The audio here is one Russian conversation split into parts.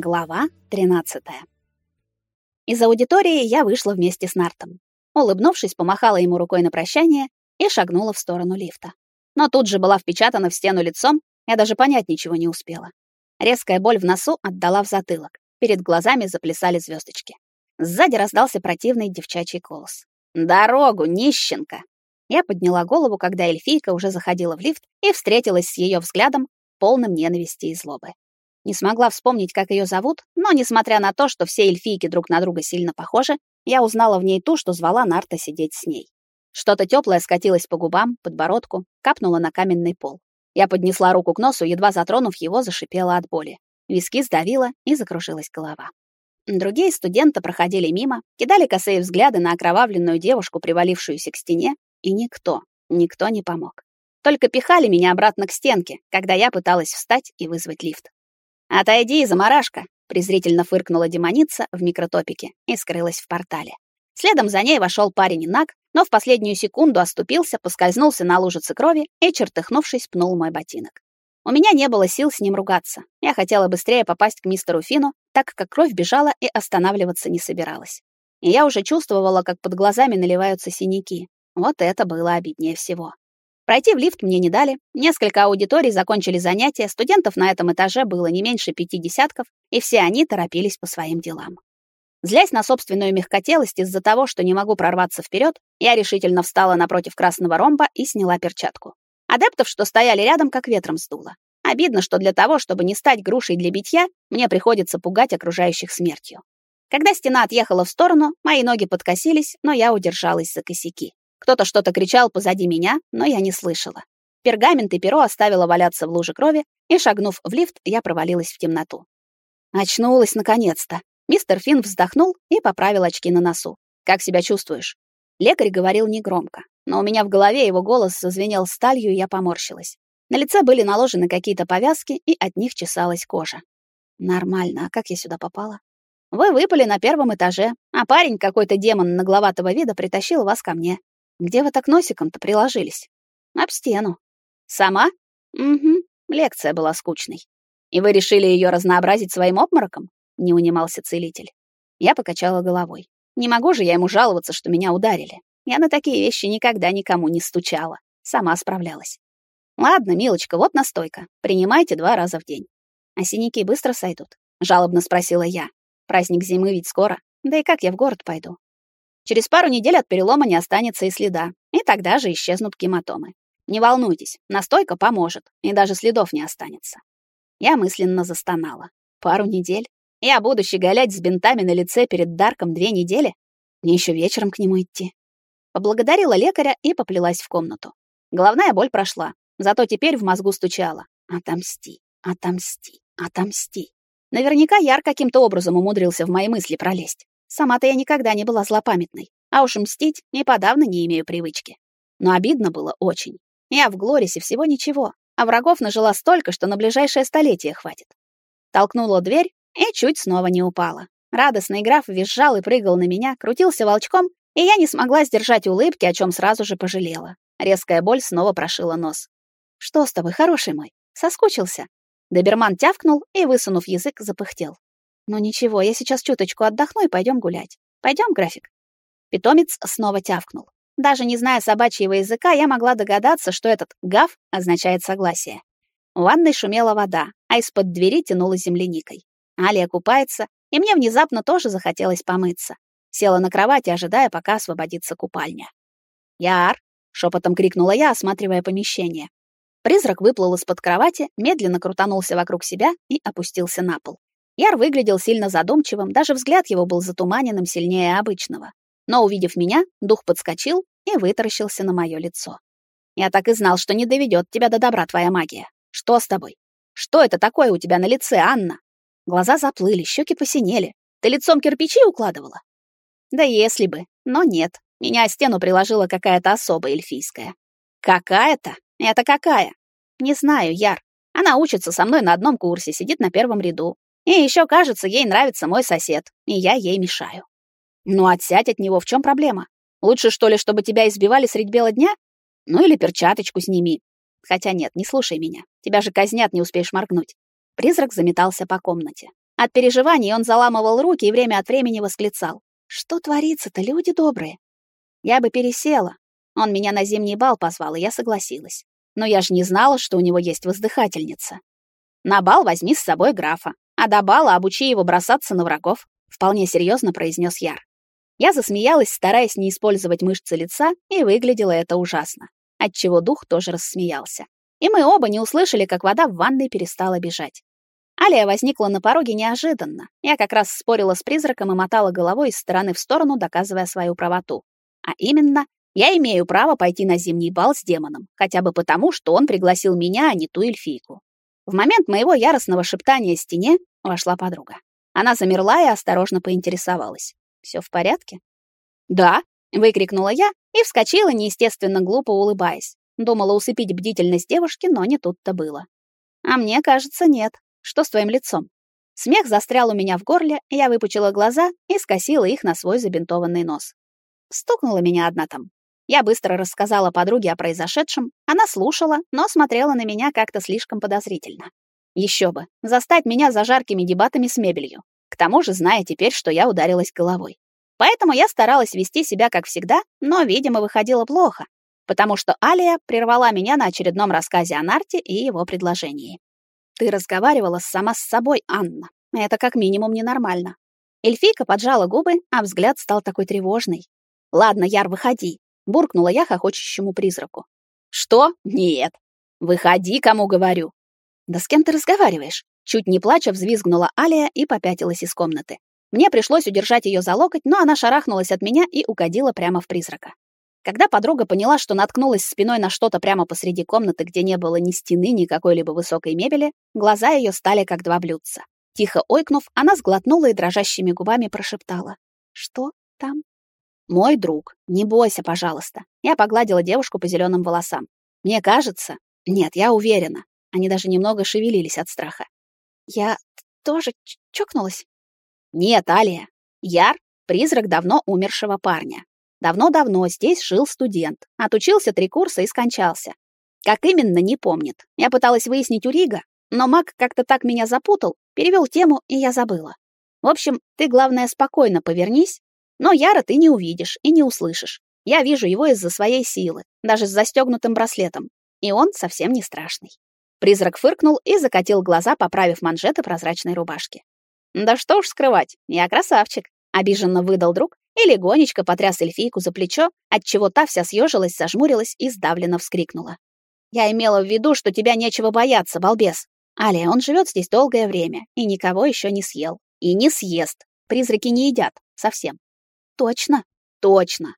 Глава 13. Из аудитории я вышла вместе с Нартом. Улыбнувшись, помахала ему рукой на прощание и шагнула в сторону лифта. Но тут же была впечатана в стену лицом, я даже понять ничего не успела. Резкая боль в носу отдала в затылок. Перед глазами заплясали звездочки. Сзади раздался противный девчачий голос. «Дорогу, нищенка!» Я подняла голову, когда эльфийка уже заходила в лифт и встретилась с ее взглядом, полным ненависти и злобы. Не смогла вспомнить, как ее зовут, но, несмотря на то, что все эльфийки друг на друга сильно похожи, я узнала в ней ту, что звала Нарта сидеть с ней. Что-то теплое скатилось по губам, подбородку, капнуло на каменный пол. Я поднесла руку к носу, едва затронув его, зашипела от боли. Виски сдавило, и закружилась голова. Другие студенты проходили мимо, кидали косые взгляды на окровавленную девушку, привалившуюся к стене, и никто, никто не помог. Только пихали меня обратно к стенке, когда я пыталась встать и вызвать лифт. «Отойди, заморашка!» — презрительно фыркнула демоница в микротопике и скрылась в портале. Следом за ней вошел парень Наг, но в последнюю секунду оступился, поскользнулся на лужице крови и, чертыхнувшись, пнул мой ботинок. У меня не было сил с ним ругаться. Я хотела быстрее попасть к мистеру Фину, так как кровь бежала и останавливаться не собиралась. И я уже чувствовала, как под глазами наливаются синяки. Вот это было обиднее всего. Пройти в лифт мне не дали. Несколько аудиторий закончили занятия, студентов на этом этаже было не меньше пяти десятков, и все они торопились по своим делам. Злясь на собственную мягкотелость из-за того, что не могу прорваться вперед, я решительно встала напротив красного ромба и сняла перчатку. Адептов, что стояли рядом, как ветром сдуло. Обидно, что для того, чтобы не стать грушей для битья, мне приходится пугать окружающих смертью. Когда стена отъехала в сторону, мои ноги подкосились, но я удержалась за косяки. Кто-то что-то кричал позади меня, но я не слышала. Пергамент и перо оставила валяться в луже крови, и, шагнув в лифт, я провалилась в темноту. Очнулась наконец-то. Мистер Финн вздохнул и поправил очки на носу. «Как себя чувствуешь?» Лекарь говорил негромко, но у меня в голове его голос зазвенел сталью, и я поморщилась. На лице были наложены какие-то повязки, и от них чесалась кожа. Нормально, а как я сюда попала? Вы выпали на первом этаже, а парень, какой-то демон нагловатого вида, притащил вас ко мне. Где вы так носиком-то приложились? Об стену. Сама? Угу. Лекция была скучной. И вы решили ее разнообразить своим обмороком? Не унимался целитель. Я покачала головой. Не могу же я ему жаловаться, что меня ударили. Я на такие вещи никогда никому не стучала. Сама справлялась. Ладно, милочка, вот настойка. Принимайте два раза в день. А синяки быстро сойдут? Жалобно спросила я. Праздник зимы ведь скоро. Да и как я в город пойду? Через пару недель от перелома не останется и следа, и тогда же исчезнут гематомы. Не волнуйтесь, настойка поможет, и даже следов не останется. Я мысленно застонала. Пару недель? Я буду щеголять с бинтами на лице перед Дарком две недели? Мне еще вечером к нему идти. Поблагодарила лекаря и поплелась в комнату. Головная боль прошла, зато теперь в мозгу стучала. Отомсти, отомсти, отомсти. Наверняка Яр каким-то образом умудрился в мои мысли пролезть. Сама-то я никогда не была злопамятной, а уж мстить и подавно не имею привычки. Но обидно было очень. Я в Глорисе всего ничего, а врагов нажила столько, что на ближайшее столетие хватит. Толкнула дверь и чуть снова не упала. Радостный граф визжал и прыгал на меня, крутился волчком, и я не смогла сдержать улыбки, о чем сразу же пожалела. Резкая боль снова прошила нос. «Что с тобой, хороший мой? Соскучился?» Доберман тявкнул и, высунув язык, запыхтел. Ну ничего, я сейчас чуточку отдохну и пойдем гулять. Пойдем, график. Питомец снова тявкнул. Даже не зная собачьего языка, я могла догадаться, что этот гав означает согласие. В ванной шумела вода, а из-под двери тянуло земляникой. Алия купается, и мне внезапно тоже захотелось помыться. Села на кровати, ожидая, пока освободится купальня. «Яр!» — шепотом крикнула я, осматривая помещение. Призрак выплыл из-под кровати, медленно крутанулся вокруг себя и опустился на пол. Яр выглядел сильно задумчивым, даже взгляд его был затуманенным сильнее обычного. Но, увидев меня, дух подскочил и вытаращился на мое лицо. «Я так и знал, что не доведет тебя до добра твоя магия. Что с тобой? Что это такое у тебя на лице, Анна?» Глаза заплыли, щеки посинели. Ты лицом кирпичи укладывала? Да если бы, но нет. Меня о стену приложила какая-то особа эльфийская. Какая-то? Это какая? Не знаю, Яр. Она учится со мной на одном курсе, сидит на первом ряду. И еще, кажется, ей нравится мой сосед, и я ей мешаю. Ну, отсядь от него, в чем проблема? Лучше, что ли, чтобы тебя избивали средь бела дня? Ну, или перчаточку сними. Хотя нет, не слушай меня. Тебя же казнят, не успеешь моргнуть. Призрак заметался по комнате. От переживаний он заламывал руки и время от времени восклицал. «Что творится-то, люди добрые?» Я бы пересела. Он меня на зимний бал позвал, и я согласилась. Но я же не знала, что у него есть воздыхательница. На бал возьми с собой графа, а до бала обучи его бросаться на врагов, вполне серьезно произнес Яр. Я засмеялась, стараясь не использовать мышцы лица, и выглядело это ужасно. Отчего дух тоже рассмеялся. И мы оба не услышали, как вода в ванной перестала бежать. Алия возникла на пороге неожиданно. Я как раз спорила с призраком и мотала головой из стороны в сторону, доказывая свою правоту. А именно, я имею право пойти на зимний бал с демоном, хотя бы потому, что он пригласил меня, а не ту эльфийку. В момент моего яростного шептания стене вошла подруга. Она замерла и осторожно поинтересовалась. Все в порядке?» «Да», — выкрикнула я и вскочила, неестественно глупо улыбаясь. Думала усыпить бдительность девушки, но не тут-то было. «А мне кажется, нет. Что с твоим лицом?» Смех застрял у меня в горле, я выпучила глаза и скосила их на свой забинтованный нос. Стукнула меня одна там. Я быстро рассказала подруге о произошедшем, она слушала, но смотрела на меня как-то слишком подозрительно. Еще бы, застать меня за жаркими дебатами с мебелью. К тому же, зная теперь, что я ударилась головой. Поэтому я старалась вести себя как всегда, но, видимо, выходило плохо, потому что Алия прервала меня на очередном рассказе о Нарте и его предложении. «Ты разговаривала сама с собой, Анна. Это как минимум ненормально». Эльфийка поджала губы, а взгляд стал такой тревожный. «Ладно, Яр, выходи», — буркнула я хохочущему призраку. «Что? Нет. Выходи, кому говорю». «Да с кем ты разговариваешь?» Чуть не плача взвизгнула Алия и попятилась из комнаты. Мне пришлось удержать ее за локоть, но она шарахнулась от меня и угодила прямо в призрака. Когда подруга поняла, что наткнулась спиной на что-то прямо посреди комнаты, где не было ни стены, ни какой-либо высокой мебели, глаза ее стали как два блюдца. Тихо ойкнув, она сглотнула и дрожащими губами прошептала: "Что там?" "Мой друг. Не бойся, пожалуйста". Я погладила девушку по зеленым волосам. "Мне кажется, нет, я уверена". Они даже немного шевелились от страха. Я тоже чокнулась? Нет, Алия. Яр — призрак давно умершего парня. Давно-давно здесь жил студент, отучился три курса и скончался. Как именно, не помнит. Я пыталась выяснить у Рига, но маг как-то так меня запутал, перевел тему, и я забыла. В общем, ты, главное, спокойно повернись, но Яра ты не увидишь и не услышишь. Я вижу его из-за своей силы, даже с застегнутым браслетом, и он совсем не страшный. Призрак фыркнул и закатил глаза, поправив манжеты прозрачной рубашки. «Да что уж скрывать, я красавчик», — обиженно выдал друг и легонечко потряс эльфийку за плечо, отчего та вся съежилась, зажмурилась и сдавленно вскрикнула. «Я имела в виду, что тебя нечего бояться, балбес. Алия, он живет здесь долгое время и никого еще не съел. И не съест. Призраки не едят. Совсем». «Точно?» «Точно».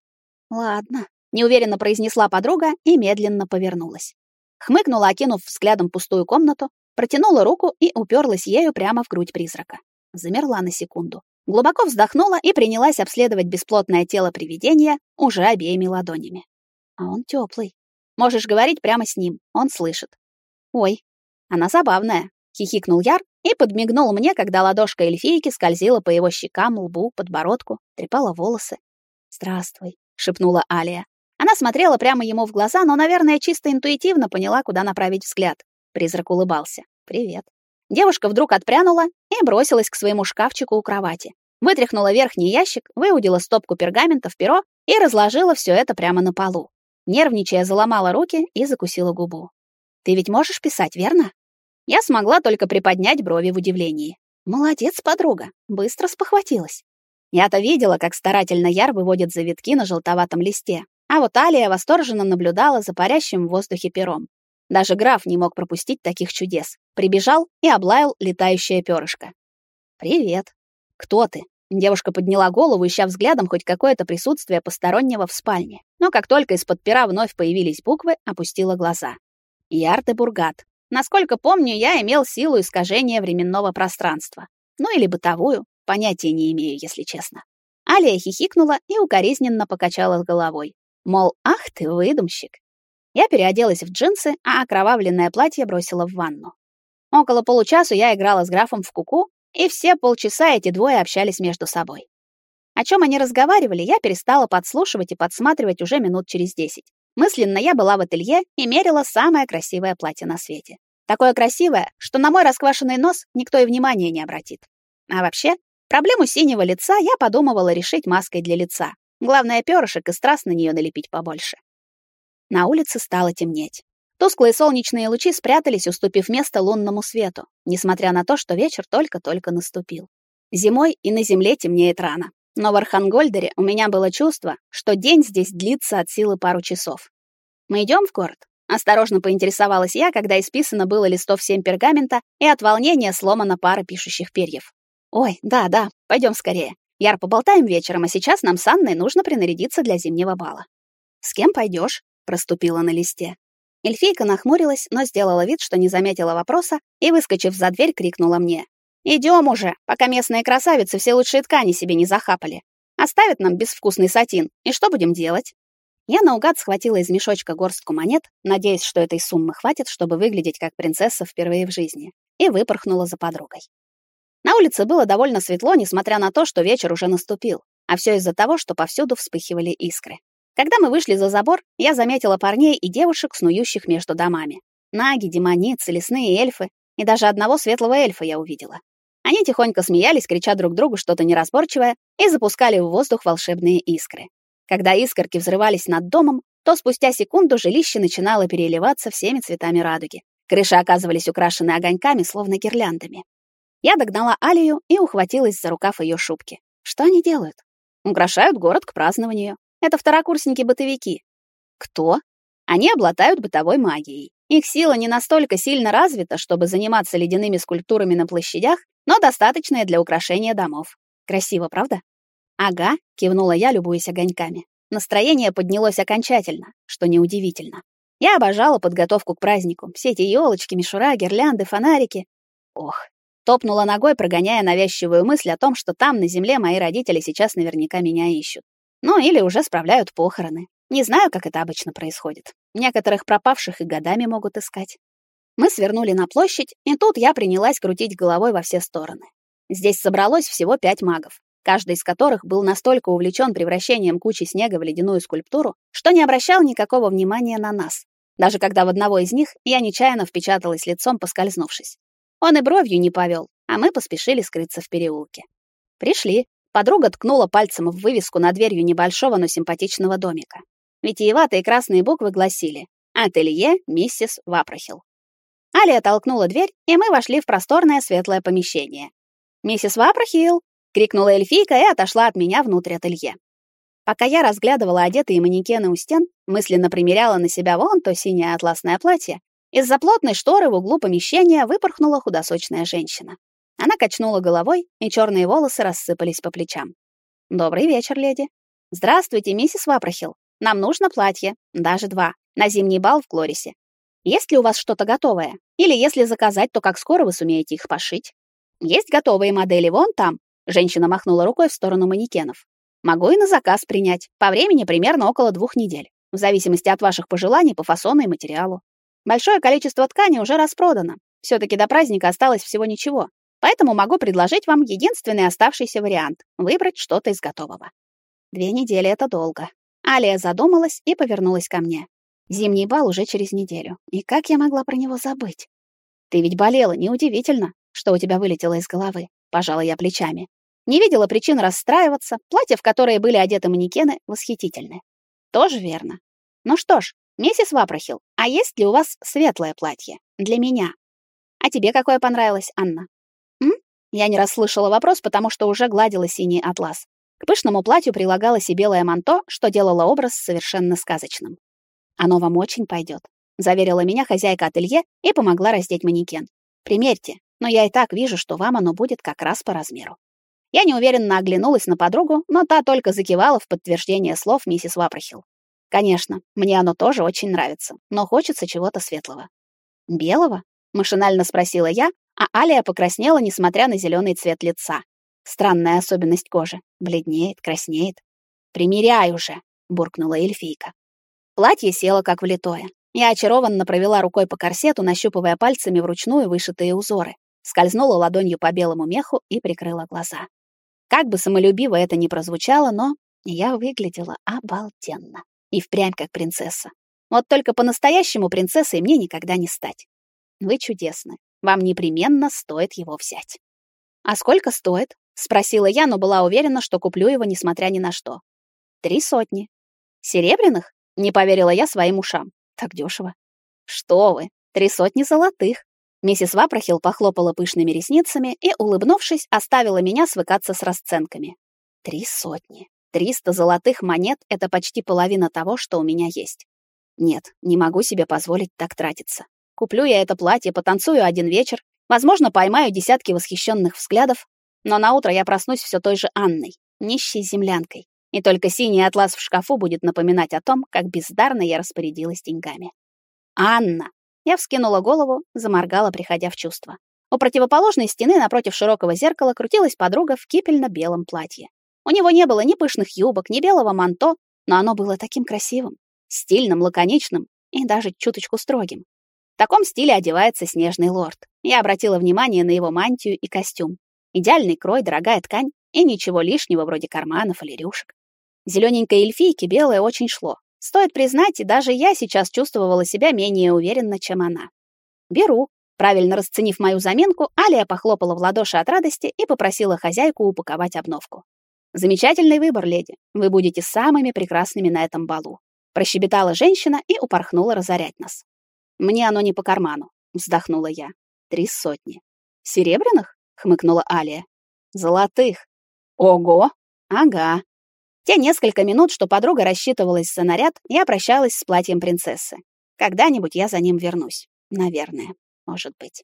«Ладно», — неуверенно произнесла подруга и медленно повернулась. Хмыкнула, окинув взглядом пустую комнату, протянула руку и уперлась ею прямо в грудь призрака. Замерла на секунду. Глубоко вздохнула и принялась обследовать бесплотное тело привидения уже обеими ладонями. А он теплый. Можешь говорить прямо с ним, он слышит. Ой, она забавная, хихикнул Яр и подмигнул мне, когда ладошка эльфийки скользила по его щекам, лбу, подбородку, трепала волосы. "Здравствуй", шепнула Алия. Она смотрела прямо ему в глаза, но, наверное, чисто интуитивно поняла, куда направить взгляд. Призрак улыбался. «Привет». Девушка вдруг отпрянула и бросилась к своему шкафчику у кровати. Вытряхнула верхний ящик, выудила стопку пергамента в перо и разложила все это прямо на полу. Нервничая, заломала руки и закусила губу. «Ты ведь можешь писать, верно?» Я смогла только приподнять брови в удивлении. «Молодец, подруга, быстро спохватилась». Я-то видела, как старательно Яр выводит завитки на желтоватом листе, а вот Алия восторженно наблюдала за парящим в воздухе пером. Даже граф не мог пропустить таких чудес. Прибежал и облаял летающее перышко. «Привет. Кто ты?» Девушка подняла голову, ища взглядом хоть какое-то присутствие постороннего в спальне. Но как только из-под пера вновь появились буквы, опустила глаза. Ярте Бургат. Насколько помню, я имел силу искажения временного пространства. Ну или бытовую, понятия не имею, если честно. Алия хихикнула и укоризненно покачала головой. Мол, ах ты выдумщик. Я переоделась в джинсы, а окровавленное платье бросила в ванну. Около получаса я играла с графом в куку, и все полчаса эти двое общались между собой. О чем они разговаривали, я перестала подслушивать и подсматривать уже минут через десять. Мысленно я была в ателье и мерила самое красивое платье на свете. Такое красивое, что на мой расквашенный нос никто и внимания не обратит. А вообще, проблему синего лица я подумывала решить маской для лица. Главное, перышек и страз на нее налепить побольше. На улице стало темнеть. Тусклые солнечные лучи спрятались, уступив место лунному свету, несмотря на то, что вечер только-только наступил. Зимой и на земле темнеет рано. Но в Архангольдере у меня было чувство, что день здесь длится от силы пару часов. Мы идем в город? Осторожно поинтересовалась я, когда исписано было листов семь пергамента, и от волнения сломана пара пишущих перьев. Ой, да, да, пойдем скорее. Яр, поболтаем вечером, а сейчас нам с Анной нужно принарядиться для зимнего бала. С кем пойдешь? проступила на листе. Эльфийка нахмурилась, но сделала вид, что не заметила вопроса, и, выскочив за дверь, крикнула мне. «Идем уже, пока местные красавицы все лучшие ткани себе не захапали. Оставят нам безвкусный сатин, и что будем делать?» Я наугад схватила из мешочка горстку монет, надеясь, что этой суммы хватит, чтобы выглядеть как принцесса впервые в жизни, и выпорхнула за подругой. На улице было довольно светло, несмотря на то, что вечер уже наступил, а все из-за того, что повсюду вспыхивали искры. Когда мы вышли за забор, я заметила парней и девушек, снующих между домами. Наги, демоницы, лесные эльфы и даже одного светлого эльфа я увидела. Они тихонько смеялись, крича друг другу что-то неразборчивое, и запускали в воздух волшебные искры. Когда искорки взрывались над домом, то спустя секунду жилище начинало переливаться всеми цветами радуги. Крыши оказывались украшены огоньками, словно гирляндами. Я догнала Алию и ухватилась за рукав ее шубки. Что они делают? Украшают город к празднованию. Это второкурсники-бытовики. Кто? Они обладают бытовой магией. Их сила не настолько сильно развита, чтобы заниматься ледяными скульптурами на площадях, но достаточная для украшения домов. Красиво, правда? Ага, кивнула я, любуясь огоньками. Настроение поднялось окончательно, что неудивительно. Я обожала подготовку к празднику. Все эти елочки, мишура, гирлянды, фонарики. Ох, топнула ногой, прогоняя навязчивую мысль о том, что там на земле мои родители сейчас наверняка меня ищут. Ну или уже справляют похороны. Не знаю, как это обычно происходит. Некоторых пропавших и годами могут искать. Мы свернули на площадь, и тут я принялась крутить головой во все стороны. Здесь собралось всего пять магов, каждый из которых был настолько увлечен превращением кучи снега в ледяную скульптуру, что не обращал никакого внимания на нас. Даже когда в одного из них я нечаянно впечаталась лицом, поскользнувшись. Он и бровью не повел, а мы поспешили скрыться в переулке. Пришли, Подруга ткнула пальцем в вывеску над дверью небольшого, но симпатичного домика. Витиеватые красные буквы гласили «Ателье миссис Вапрохил». Алия толкнула дверь, и мы вошли в просторное светлое помещение. «Миссис Вапрохил!» — крикнула эльфийка и отошла от меня внутрь ателье. Пока я разглядывала одетые манекены у стен, мысленно примеряла на себя вон то синее атласное платье, из-за плотной шторы в углу помещения выпорхнула худосочная женщина. Она качнула головой, и черные волосы рассыпались по плечам. «Добрый вечер, леди». «Здравствуйте, миссис Вапрохил. Нам нужно платье, даже два, на зимний бал в Клорисе. Есть ли у вас что-то готовое? Или если заказать, то как скоро вы сумеете их пошить?» «Есть готовые модели вон там», — женщина махнула рукой в сторону манекенов. «Могу и на заказ принять. По времени примерно около двух недель, в зависимости от ваших пожеланий по фасону и материалу. Большое количество ткани уже распродано. все таки до праздника осталось всего ничего. Поэтому могу предложить вам единственный оставшийся вариант — выбрать что-то из готового. Две недели — это долго. Алия задумалась и повернулась ко мне. Зимний бал уже через неделю. И как я могла про него забыть? Ты ведь болела, неудивительно, что у тебя вылетело из головы. Пожала я плечами. Не видела причин расстраиваться. Платья, в которые были одеты манекены, восхитительны. Тоже верно. Ну что ж, миссис Вапрохил, а есть ли у вас светлое платье? Для меня. А тебе какое понравилось, Анна? Я не расслышала вопрос, потому что уже гладила синий атлас. К пышному платью прилагалось и белое манто, что делало образ совершенно сказочным. «Оно вам очень пойдет», — заверила меня хозяйка ателье и помогла раздеть манекен. «Примерьте, но я и так вижу, что вам оно будет как раз по размеру». Я неуверенно оглянулась на подругу, но та только закивала в подтверждение слов миссис Вапрохил. «Конечно, мне оно тоже очень нравится, но хочется чего-то светлого». «Белого?» — машинально спросила я, а Алия покраснела, несмотря на зеленый цвет лица. Странная особенность кожи. Бледнеет, краснеет. «Примеряй уже!» — буркнула эльфийка. Платье село как влитое. Я очарованно провела рукой по корсету, нащупывая пальцами вручную вышитые узоры. Скользнула ладонью по белому меху и прикрыла глаза. Как бы самолюбиво это ни прозвучало, но я выглядела обалденно. И впрямь как принцесса. Вот только по-настоящему принцессой мне никогда не стать. Вы чудесны. Вам непременно стоит его взять. А сколько стоит? спросила я, но была уверена, что куплю его несмотря ни на что. Три сотни. Серебряных? Не поверила я своим ушам. Так дешево. Что вы? Три сотни золотых. Миссис Вапрохил похлопала пышными ресницами и, улыбнувшись, оставила меня свыкаться с расценками. Три сотни. Триста золотых монет — это почти половина того, что у меня есть. Нет, не могу себе позволить так тратиться. Куплю я это платье, потанцую один вечер, возможно, поймаю десятки восхищенных взглядов, но на утро я проснусь все той же Анной, нищей землянкой, и только синий атлас в шкафу будет напоминать о том, как бездарно я распорядилась деньгами. Анна. Я вскинула голову, заморгала, приходя в чувство. У противоположной стены напротив широкого зеркала крутилась подруга в кипельно-белом платье. У него не было ни пышных юбок, ни белого манто, но оно было таким красивым, стильным, лаконичным и даже чуточку строгим. В таком стиле одевается снежный лорд. Я обратила внимание на его мантию и костюм. Идеальный крой, дорогая ткань и ничего лишнего вроде карманов или рюшек. Зелененькой эльфийке белое очень шло. Стоит признать, и даже я сейчас чувствовала себя менее уверенно, чем она. Беру. Правильно расценив мою заминку, Алия похлопала в ладоши от радости и попросила хозяйку упаковать обновку. Замечательный выбор, леди. Вы будете самыми прекрасными на этом балу, прощебетала женщина и упорхнула разорять нас. Мне оно не по карману, вздохнула я. Три сотни. Серебряных? хмыкнула Алия. Золотых. Ого. Ага. Те несколько минут, что подруга рассчитывалась за наряд, я прощалась с платьем принцессы. Когда-нибудь я за ним вернусь. Наверное. Может быть.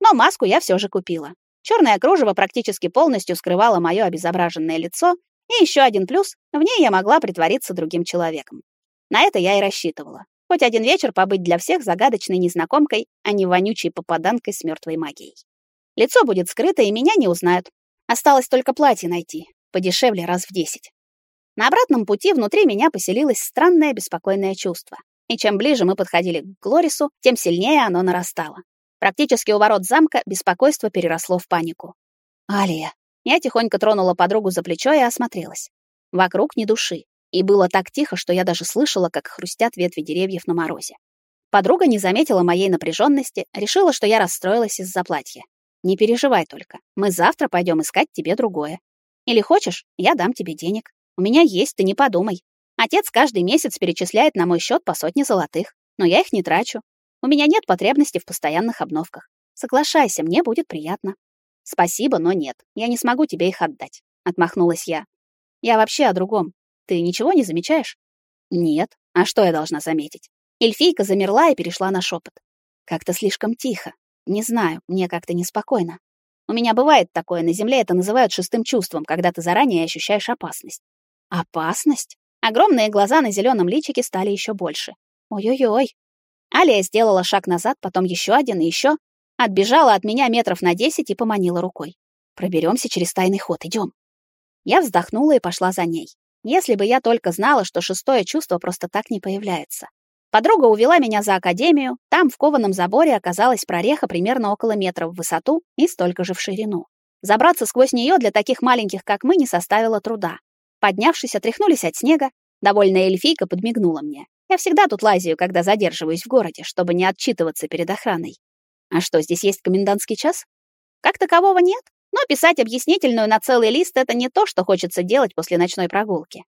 Но маску я все же купила. Черное кружево практически полностью скрывало мое обезображенное лицо, и еще один плюс — в ней я могла притвориться другим человеком. На это я и рассчитывала. Хоть один вечер побыть для всех загадочной незнакомкой, а не вонючей попаданкой с мертвой магией. Лицо будет скрыто, и меня не узнают. Осталось только платье найти, подешевле раз в десять. На обратном пути внутри меня поселилось странное беспокойное чувство. И чем ближе мы подходили к Глорису, тем сильнее оно нарастало. Практически у ворот замка беспокойство переросло в панику. «Алия!» Я тихонько тронула подругу за плечо и осмотрелась. Вокруг ни души. И было так тихо, что я даже слышала, как хрустят ветви деревьев на морозе. Подруга не заметила моей напряженности, решила, что я расстроилась из-за платья. «Не переживай только. Мы завтра пойдем искать тебе другое. Или хочешь, я дам тебе денег. У меня есть, ты не подумай. Отец каждый месяц перечисляет на мой счет по сотне золотых, но я их не трачу. У меня нет потребности в постоянных обновках. Соглашайся, мне будет приятно. Спасибо, но нет. Я не смогу тебе их отдать, отмахнулась я. Я вообще о другом. Ты ничего не замечаешь? Нет. А что я должна заметить? Эльфийка замерла и перешла на шепот. Как-то слишком тихо. Не знаю, мне как-то неспокойно. У меня бывает такое, на земле это называют шестым чувством, когда ты заранее ощущаешь опасность. Опасность? Огромные глаза на зеленом личике стали еще больше. Ой-ой-ой. Алия сделала шаг назад, потом еще один и еще. Отбежала от меня метров на десять и поманила рукой. Проберемся через тайный ход, идем. Я вздохнула и пошла за ней. Если бы я только знала, что шестое чувство просто так не появляется. Подруга увела меня за академию, там в кованом заборе оказалась прореха примерно около метра в высоту и столько же в ширину. Забраться сквозь нее для таких маленьких, как мы, не составило труда. Поднявшись, отряхнулись от снега. Довольная эльфийка подмигнула мне. Я всегда тут лазию, когда задерживаюсь в городе, чтобы не отчитываться перед охраной. А что, здесь есть комендантский час? Как такового нет, но писать объяснительную на целый лист — это не то, что хочется делать после ночной прогулки.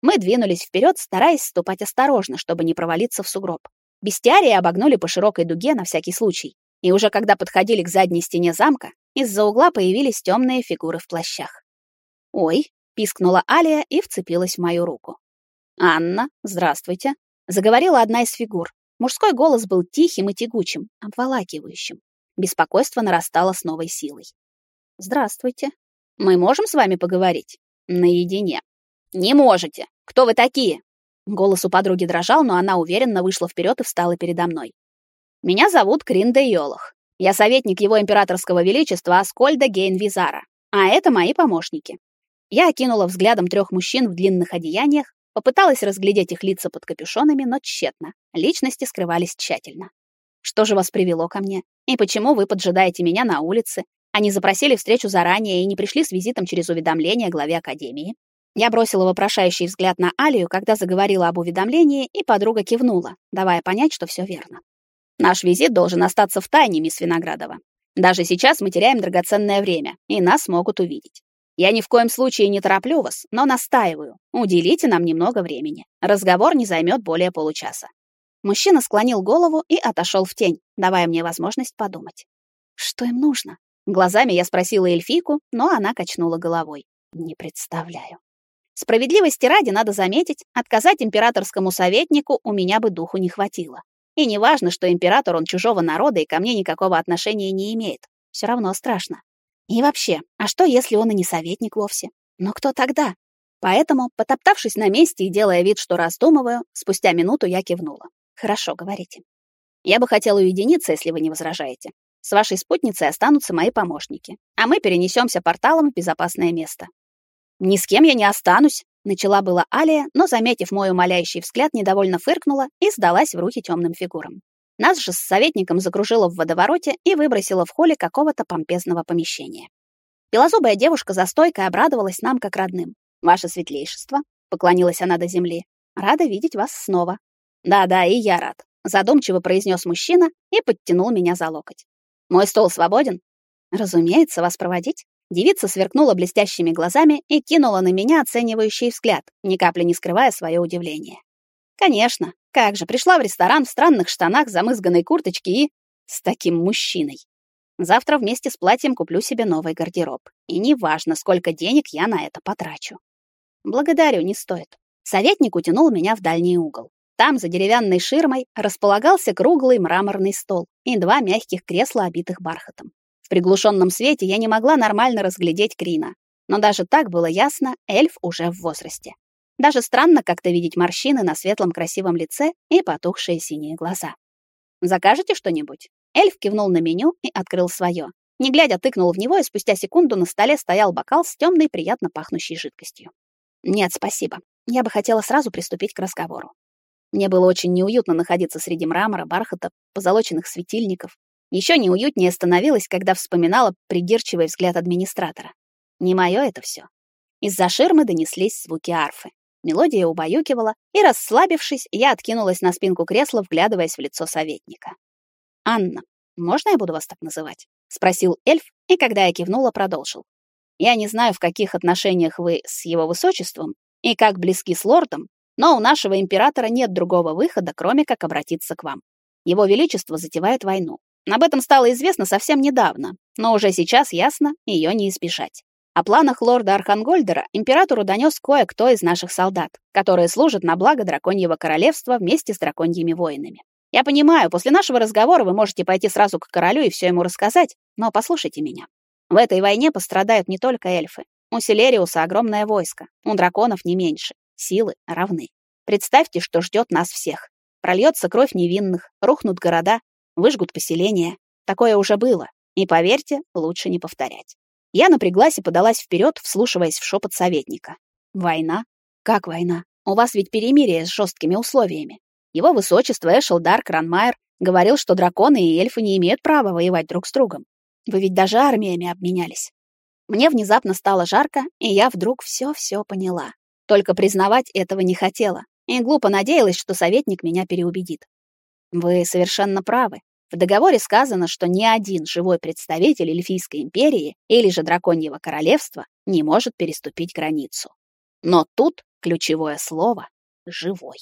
Мы двинулись вперед, стараясь ступать осторожно, чтобы не провалиться в сугроб. Бестиарии обогнули по широкой дуге на всякий случай. И уже когда подходили к задней стене замка, из-за угла появились темные фигуры в плащах. «Ой, пискнула Алия и вцепилась в мою руку. «Анна, здравствуйте», — заговорила одна из фигур. Мужской голос был тихим и тягучим, обволакивающим. Беспокойство нарастало с новой силой. «Здравствуйте. Мы можем с вами поговорить? Наедине?» «Не можете! Кто вы такие?» Голос у подруги дрожал, но она уверенно вышла вперед и встала передо мной. «Меня зовут Кринда Йолох. Я советник его императорского величества Аскольда Гейнвизара, а это мои помощники. Я окинула взглядом трех мужчин в длинных одеяниях, попыталась разглядеть их лица под капюшонами, но тщетно. Личности скрывались тщательно. Что же вас привело ко мне? И почему вы поджидаете меня на улице? Они запросили встречу заранее и не пришли с визитом через уведомление главе академии. Я бросила вопрошающий взгляд на Алию, когда заговорила об уведомлении, и подруга кивнула, давая понять, что все верно. Наш визит должен остаться в тайне, мисс Виноградова. Даже сейчас мы теряем драгоценное время, и нас могут увидеть. Я ни в коем случае не тороплю вас, но настаиваю. Уделите нам немного времени. Разговор не займет более получаса. Мужчина склонил голову и отошел в тень, давая мне возможность подумать. Что им нужно? Глазами я спросила эльфийку, но она качнула головой. Не представляю. Справедливости ради надо заметить, отказать императорскому советнику у меня бы духу не хватило. И не важно, что император он чужого народа и ко мне никакого отношения не имеет. Все равно страшно. И вообще, а что, если он и не советник вовсе? Но кто тогда? Поэтому, потоптавшись на месте и делая вид, что раздумываю, спустя минуту я кивнула. Хорошо, говорите. Я бы хотела уединиться, если вы не возражаете. С вашей спутницей останутся мои помощники, а мы перенесемся порталом в безопасное место. Ни с кем я не останусь, начала была Алия, но заметив мой умоляющий взгляд, недовольно фыркнула и сдалась в руки темным фигурам. Нас же с советником закружило в водовороте и выбросило в холле какого-то помпезного помещения. Белозубая девушка за стойкой обрадовалась нам как родным. «Ваше светлейшество», — поклонилась она до земли, — «рада видеть вас снова». «Да-да, и я рад», — задумчиво произнес мужчина и подтянул меня за локоть. «Мой стол свободен?» «Разумеется, вас проводить?» Девица сверкнула блестящими глазами и кинула на меня оценивающий взгляд, ни капли не скрывая свое удивление. Конечно, как же, пришла в ресторан в странных штанах, замызганной курточке и... с таким мужчиной. Завтра вместе с платьем куплю себе новый гардероб. И неважно, сколько денег я на это потрачу. Благодарю, не стоит. Советник утянул меня в дальний угол. Там, за деревянной ширмой, располагался круглый мраморный стол и два мягких кресла, обитых бархатом. В приглушенном свете я не могла нормально разглядеть Крина, но даже так было ясно, эльф уже в возрасте. Даже странно как-то видеть морщины на светлом красивом лице и потухшие синие глаза. «Закажете что-нибудь?» Эльф кивнул на меню и открыл свое. Не глядя, тыкнул в него, и спустя секунду на столе стоял бокал с темной, приятно пахнущей жидкостью. «Нет, спасибо. Я бы хотела сразу приступить к разговору. Мне было очень неуютно находиться среди мрамора, бархата, позолоченных светильников. Еще неуютнее становилось, когда вспоминала придирчивый взгляд администратора. Не мое это все. Из-за ширмы донеслись звуки арфы. Мелодия убаюкивала, и, расслабившись, я откинулась на спинку кресла, вглядываясь в лицо советника. «Анна, можно я буду вас так называть?» — спросил эльф, и когда я кивнула, продолжил. «Я не знаю, в каких отношениях вы с его высочеством и как близки с лордом, но у нашего императора нет другого выхода, кроме как обратиться к вам. Его величество затевает войну. Об этом стало известно совсем недавно, но уже сейчас ясно, ее не избежать. О планах лорда Архангольдера императору донес кое-кто из наших солдат, которые служат на благо драконьего королевства вместе с драконьими воинами. Я понимаю, после нашего разговора вы можете пойти сразу к королю и все ему рассказать, но послушайте меня. В этой войне пострадают не только эльфы. У Селериуса огромное войско, у драконов не меньше, силы равны. Представьте, что ждет нас всех. Прольется кровь невинных, рухнут города, выжгут поселения. Такое уже было, и поверьте, лучше не повторять. Я напряглась и подалась вперед, вслушиваясь в шепот советника. «Война? Как война? У вас ведь перемирие с жесткими условиями. Его высочество Эшелдар Кранмайер говорил, что драконы и эльфы не имеют права воевать друг с другом. Вы ведь даже армиями обменялись. Мне внезапно стало жарко, и я вдруг все-все поняла. Только признавать этого не хотела, и глупо надеялась, что советник меня переубедит. Вы совершенно правы. В договоре сказано, что ни один живой представитель Эльфийской империи или же Драконьего королевства не может переступить границу. Но тут ключевое слово — живой.